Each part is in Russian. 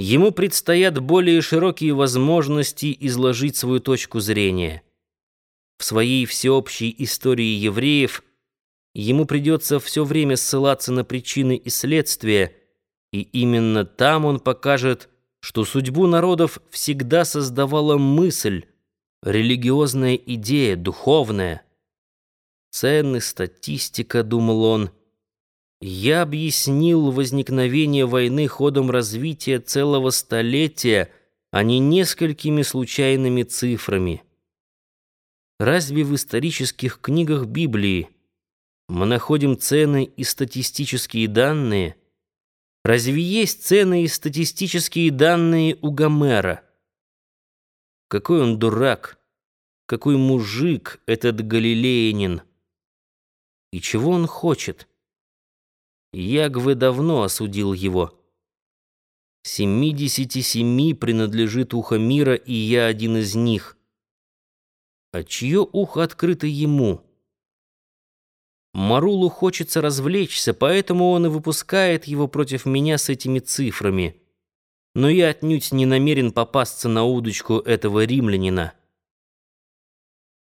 ему предстоят более широкие возможности изложить свою точку зрения. В своей всеобщей истории евреев ему придется все время ссылаться на причины и следствия, и именно там он покажет, что судьбу народов всегда создавала мысль, религиозная идея, духовная. Цены, статистика, думал он. Я объяснил возникновение войны ходом развития целого столетия, а не несколькими случайными цифрами. Разве в исторических книгах Библии мы находим цены и статистические данные? Разве есть цены и статистические данные у Гомера? Какой он дурак, какой мужик этот галилеянин. И чего он хочет? Ягвы давно осудил его. Семидесяти семи принадлежит ухо мира, и я один из них. А чье ухо открыто ему? Марулу хочется развлечься, поэтому он и выпускает его против меня с этими цифрами. Но я отнюдь не намерен попасться на удочку этого римлянина.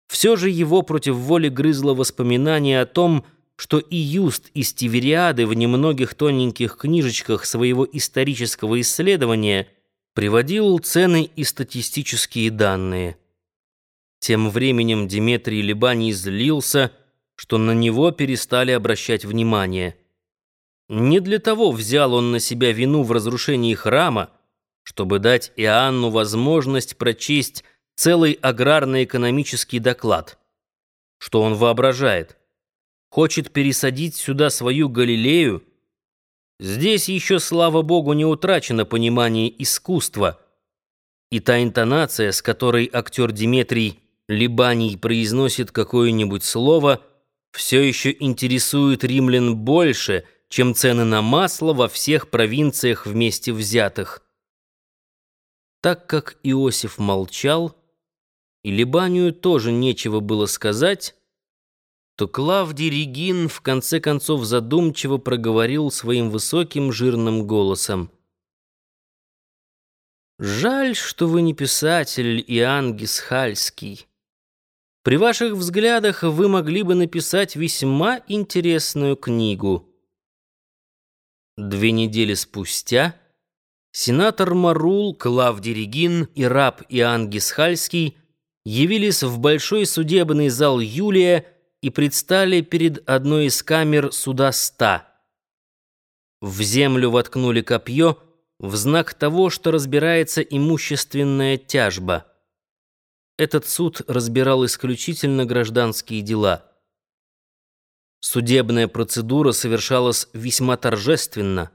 Все же его против воли грызло воспоминание о том, что и Юст из Тивериады в немногих тоненьких книжечках своего исторического исследования приводил цены и статистические данные. Тем временем Диметрий Либаний злился, что на него перестали обращать внимание. Не для того взял он на себя вину в разрушении храма, чтобы дать Иоанну возможность прочесть целый аграрно-экономический доклад. Что он воображает? Хочет пересадить сюда свою Галилею? Здесь еще, слава богу, не утрачено понимание искусства. И та интонация, с которой актер Диметрий Либаний произносит какое-нибудь слово, все еще интересует римлян больше, чем цены на масло во всех провинциях вместе взятых. Так как Иосиф молчал, и Либанию тоже нечего было сказать, то Клавдий Регин в конце концов задумчиво проговорил своим высоким жирным голосом. «Жаль, что вы не писатель Иоанн Гисхальский. При ваших взглядах вы могли бы написать весьма интересную книгу». Две недели спустя сенатор Марул, Клавдий Регин и раб Иоанн Гисхальский явились в большой судебный зал Юлия и предстали перед одной из камер суда ста. В землю воткнули копье в знак того, что разбирается имущественная тяжба. Этот суд разбирал исключительно гражданские дела. Судебная процедура совершалась весьма торжественно.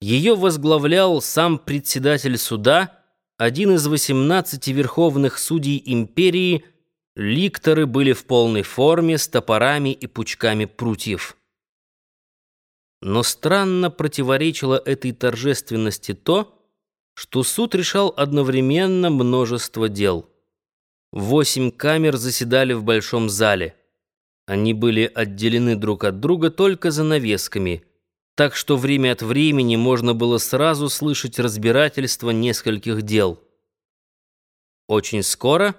Ее возглавлял сам председатель суда – один из 18 верховных судей империи, ликторы были в полной форме с топорами и пучками прутьев. Но странно противоречило этой торжественности то, что суд решал одновременно множество дел. Восемь камер заседали в большом зале. Они были отделены друг от друга только занавесками – так что время от времени можно было сразу слышать разбирательство нескольких дел. Очень скоро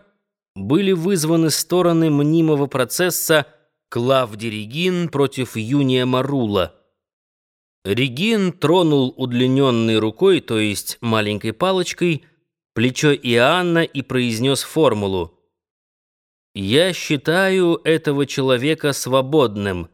были вызваны стороны мнимого процесса Клавдий Регин против Юния Марула. Регин тронул удлиненной рукой, то есть маленькой палочкой, плечо Иоанна и произнес формулу. «Я считаю этого человека свободным».